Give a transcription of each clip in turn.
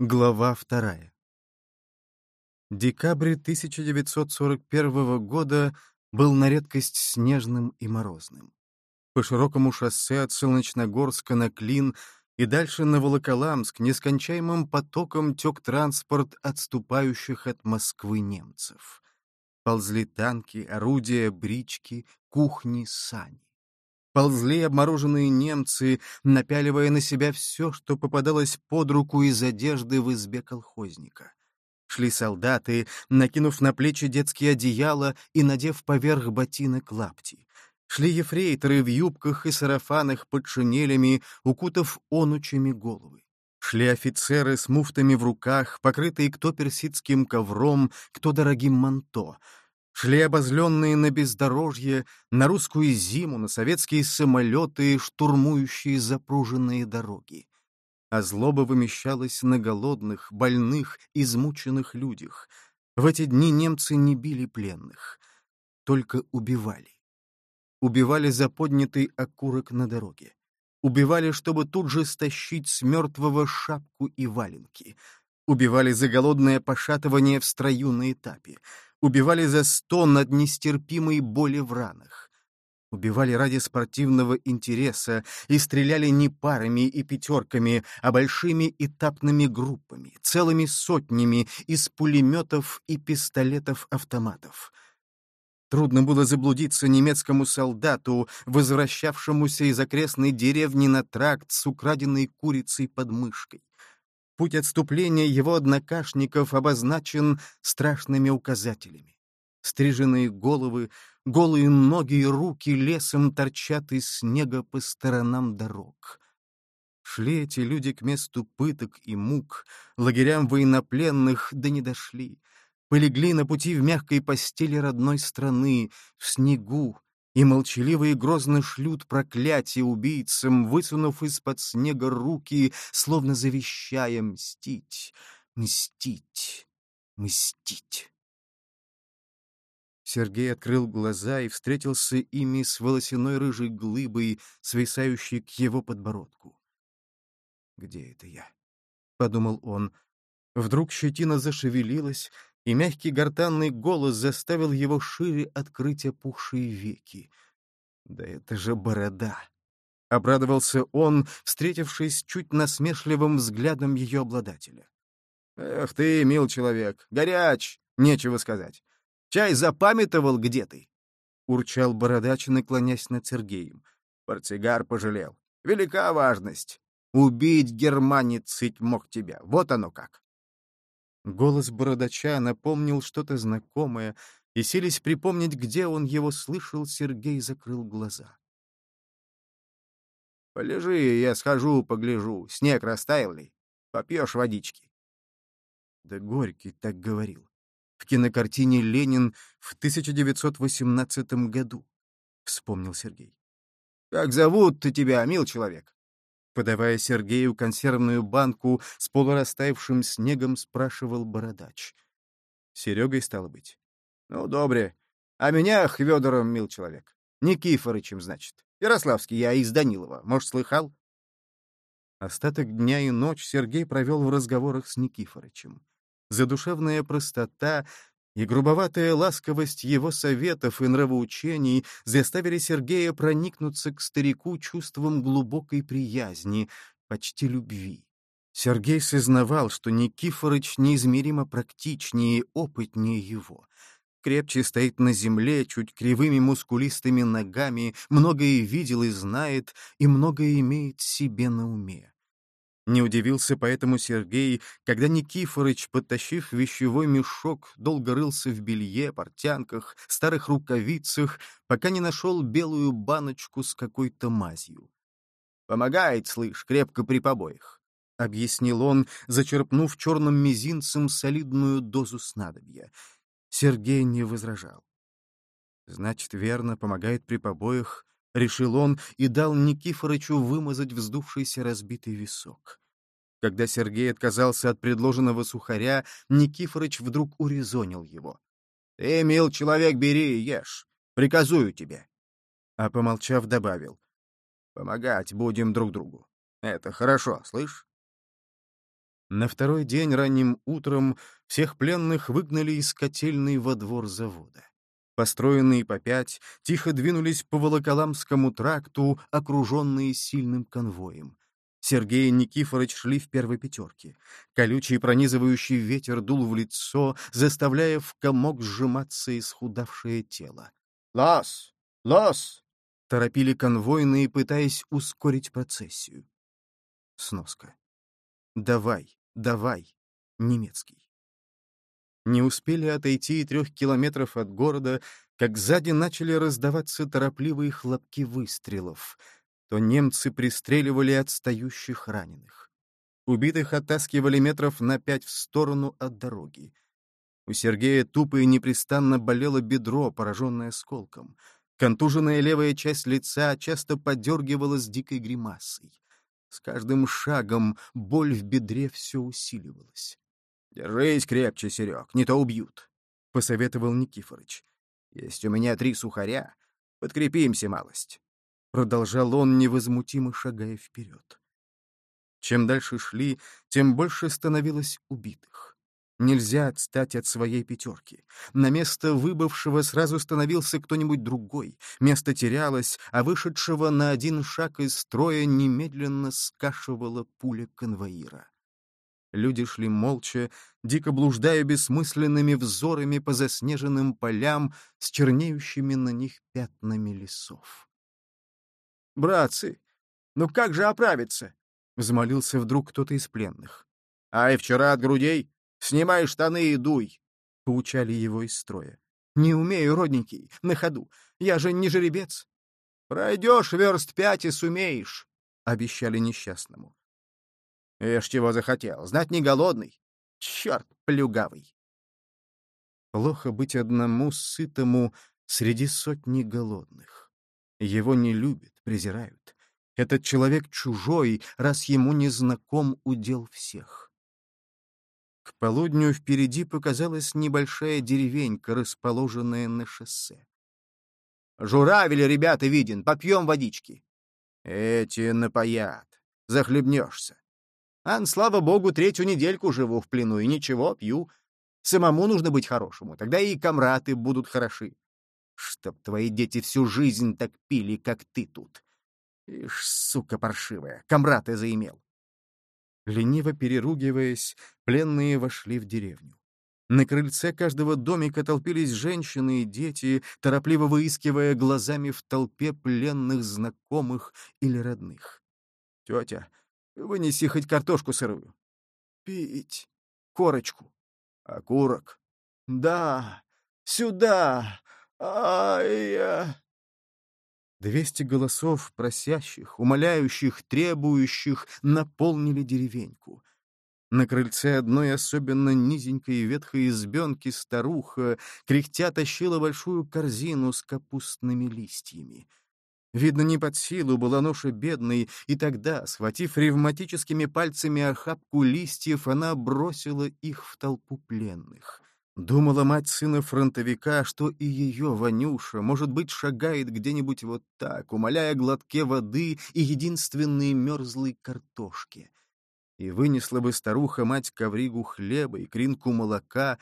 Глава вторая. Декабрь 1941 года был на редкость снежным и морозным. По широкому шоссе от Солнечногорска на Клин и дальше на Волоколамск нескончаемым потоком тек транспорт отступающих от Москвы немцев. Ползли танки, орудия, брички, кухни, сани. Ползли обмороженные немцы, напяливая на себя все, что попадалось под руку из одежды в избе колхозника. Шли солдаты, накинув на плечи детские одеяла и надев поверх ботинок лапти. Шли ефрейторы в юбках и сарафанах под шинелями, укутав онучами головы. Шли офицеры с муфтами в руках, покрытые кто персидским ковром, кто дорогим манто — Шли обозленные на бездорожье, на русскую зиму, на советские самолеты, штурмующие запруженные дороги. А злоба вымещалась на голодных, больных, измученных людях. В эти дни немцы не били пленных, только убивали. Убивали за поднятый окурок на дороге. Убивали, чтобы тут же стащить с мертвого шапку и валенки. Убивали за голодное пошатывание в строю на этапе убивали за стон над нестерпимой боли в ранах. Убивали ради спортивного интереса и стреляли не парами и пятерками, а большими этапными группами, целыми сотнями из пулеметов и пистолетов-автоматов. Трудно было заблудиться немецкому солдату, возвращавшемуся из окрестной деревни на тракт с украденной курицей под мышкой. Путь отступления его однокашников обозначен страшными указателями. Стриженные головы, голые ноги и руки лесом торчат из снега по сторонам дорог. Шли эти люди к месту пыток и мук, лагерям военнопленных, да не дошли. Полегли на пути в мягкой постели родной страны, в снегу, и молчаливо и грозно шлют проклятие убийцам, высунув из-под снега руки, словно завещая мстить, мстить, мстить. Сергей открыл глаза и встретился ими с волосяной рыжей глыбой, свисающей к его подбородку. «Где это я?» — подумал он. Вдруг щетина зашевелилась, и мягкий гортанный голос заставил его шире открыть опухшие веки. «Да это же борода!» — обрадовался он, встретившись чуть насмешливым взглядом ее обладателя. «Эх ты, мил человек, горяч, нечего сказать. Чай запамятовал, где ты?» — урчал бородач, наклонясь над Сергеем. Портсигар пожалел. «Велика важность. Убить германец мог тебя. Вот оно как. Голос бородача напомнил что-то знакомое, и селись припомнить, где он его слышал, Сергей закрыл глаза. «Полежи, я схожу, погляжу. Снег растаял ли? Попьешь водички». Да Горький так говорил. В кинокартине «Ленин» в 1918 году, — вспомнил Сергей. «Как зовут-то тебя, мил человек?» Подавая Сергею консервную банку с полурастаявшим снегом, спрашивал бородач. Серегой стало быть. Ну, добре. А меня Хведором, мил человек. Никифорычем, значит. Ярославский, я из Данилова. Может, слыхал? Остаток дня и ночь Сергей провел в разговорах с Никифорычем. Задушевная простота и грубоватая ласковость его советов и нравоучений заставили Сергея проникнуться к старику чувством глубокой приязни, почти любви. Сергей сознавал, что Никифорыч неизмеримо практичнее и опытнее его. Крепче стоит на земле, чуть кривыми мускулистыми ногами, многое видел и знает, и многое имеет себе на уме. Не удивился поэтому Сергей, когда Никифорыч, подтащив вещевой мешок, долго рылся в белье, портянках, старых рукавицах, пока не нашел белую баночку с какой-то мазью. «Помогает, слышь, крепко при побоях», — объяснил он, зачерпнув черным мизинцем солидную дозу снадобья. Сергей не возражал. «Значит, верно, помогает при побоях — решил он и дал Никифорычу вымазать вздувшийся разбитый висок. Когда Сергей отказался от предложенного сухаря, Никифорыч вдруг урезонил его. — Ты, мил человек, бери и ешь. Приказую тебе. А помолчав, добавил. — Помогать будем друг другу. Это хорошо, слышь? На второй день ранним утром всех пленных выгнали из котельной во двор завода. Построенные по пять, тихо двинулись по Волоколамскому тракту, окруженные сильным конвоем. Сергей и Никифорович шли в первой пятерке. Колючий пронизывающий ветер дул в лицо, заставляя в комок сжиматься исхудавшее тело. «Лас! Лас!» — торопили конвойные, пытаясь ускорить процессию. Сноска. «Давай, давай!» — немецкий. Не успели отойти и трех километров от города, как сзади начали раздаваться торопливые хлопки выстрелов — то немцы пристреливали отстающих раненых. Убитых оттаскивали метров на пять в сторону от дороги. У Сергея тупо и непрестанно болело бедро, пораженное осколком. Контуженная левая часть лица часто подергивалась дикой гримасой. С каждым шагом боль в бедре все усиливалась. — Держись крепче, Серег, не то убьют, — посоветовал Никифорыч. — Есть у меня три сухаря. Подкрепимся малость. — продолжал он, невозмутимо шагая вперед. Чем дальше шли, тем больше становилось убитых. Нельзя отстать от своей пятерки. На место выбывшего сразу становился кто-нибудь другой. Место терялось, а вышедшего на один шаг из строя немедленно скашивала пуля конвоира. Люди шли молча, дико блуждая бессмысленными взорами по заснеженным полям с чернеющими на них пятнами лесов. «Братцы, ну как же оправиться?» — взмолился вдруг кто-то из пленных. «А и вчера от грудей? Снимай штаны и дуй!» — поучали его из строя. «Не умею, родненький, на ходу. Я же не жеребец». «Пройдешь верст пять и сумеешь», — обещали несчастному. «Ишь, чего захотел, знать не голодный. Черт плюгавый!» Плохо быть одному сытому среди сотни голодных. Его не любят, презирают. Этот человек чужой, раз ему не знаком удел всех. К полудню впереди показалась небольшая деревенька, расположенная на шоссе. «Журавель, ребята, виден, попьем водички». «Эти напоят, захлебнешься». «Ан, слава богу, третью недельку живу в плену, и ничего, пью. Самому нужно быть хорошему, тогда и комраты будут хороши. Чтоб твои дети всю жизнь так пили, как ты тут. Ишь, сука паршивая, комрата заимел. Лениво переругиваясь, пленные вошли в деревню. На крыльце каждого домика толпились женщины и дети, торопливо выискивая глазами в толпе пленных знакомых или родных. «Тетя, вынеси хоть картошку сырую». «Пить. Корочку». «Окурок». «Да, сюда. Ай-я!» Двести голосов, просящих, умоляющих, требующих, наполнили деревеньку. На крыльце одной особенно низенькой ветхой избенки старуха, кряхтя, тащила большую корзину с капустными листьями. Видно, не под силу была ноша бедной, и тогда, схватив ревматическими пальцами охапку листьев, она бросила их в толпу пленных. Думала мать сына фронтовика, что и ее, Ванюша, может быть, шагает где-нибудь вот так, умоляя глотке воды и единственной мерзлой картошки. И вынесла бы старуха-мать ковригу хлеба и кринку молока,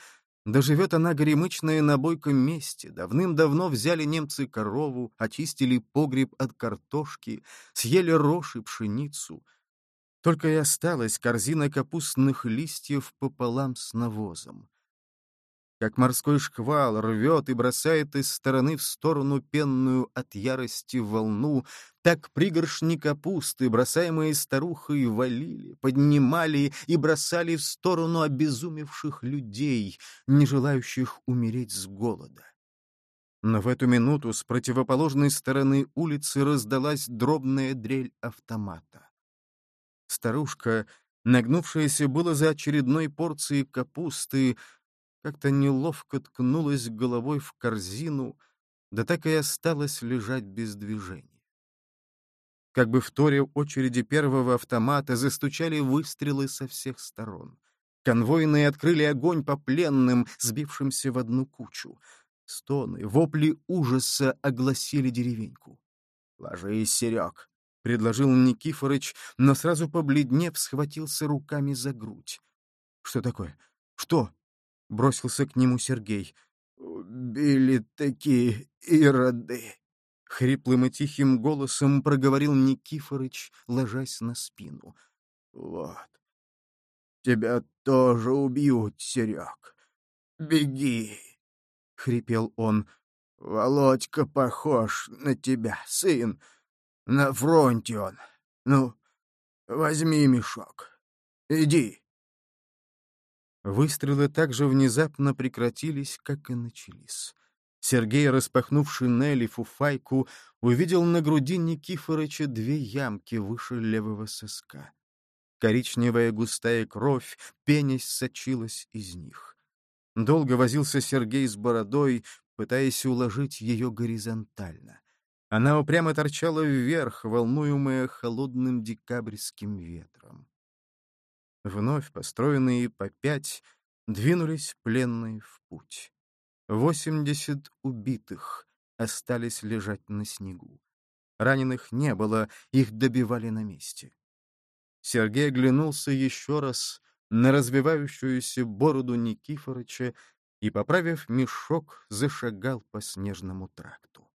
Доживет она горемычная на бойком месте. Давным-давно взяли немцы корову, очистили погреб от картошки, съели рожь и пшеницу. Только и осталась корзина капустных листьев пополам с навозом как морской шквал рвет и бросает из стороны в сторону пенную от ярости волну, так пригоршни капусты, бросаемые старухой, валили, поднимали и бросали в сторону обезумевших людей, не желающих умереть с голода. Но в эту минуту с противоположной стороны улицы раздалась дробная дрель автомата. Старушка, нагнувшаяся было за очередной порцией капусты, как-то неловко ткнулась головой в корзину, да так и осталась лежать без движения. Как бы в торе очереди первого автомата застучали выстрелы со всех сторон. Конвойные открыли огонь по пленным, сбившимся в одну кучу. Стоны, вопли ужаса огласили деревеньку. — Ложись, Серег, — предложил Никифорыч, но сразу побледнев, схватился руками за грудь. «Что такое? Что?» — бросился к нему Сергей. «Убили такие ироды!» — хриплым и тихим голосом проговорил Никифорыч, ложась на спину. «Вот. Тебя тоже убьют, Серег. Беги!» — хрипел он. «Володька похож на тебя, сын. На фронте он. Ну, возьми мешок. Иди!» Выстрелы так же внезапно прекратились, как и начались. Сергей, распахнув шинель и фуфайку, увидел на груди Никифорыча две ямки выше левого соска. Коричневая густая кровь, пенясь, сочилась из них. Долго возился Сергей с бородой, пытаясь уложить ее горизонтально. Она упрямо торчала вверх, волнуемая холодным декабрьским ветром. Вновь построенные по пять двинулись пленные в путь. Восемьдесят убитых остались лежать на снегу. Раненых не было, их добивали на месте. Сергей оглянулся еще раз на развивающуюся бороду Никифорыча и, поправив мешок, зашагал по снежному тракту.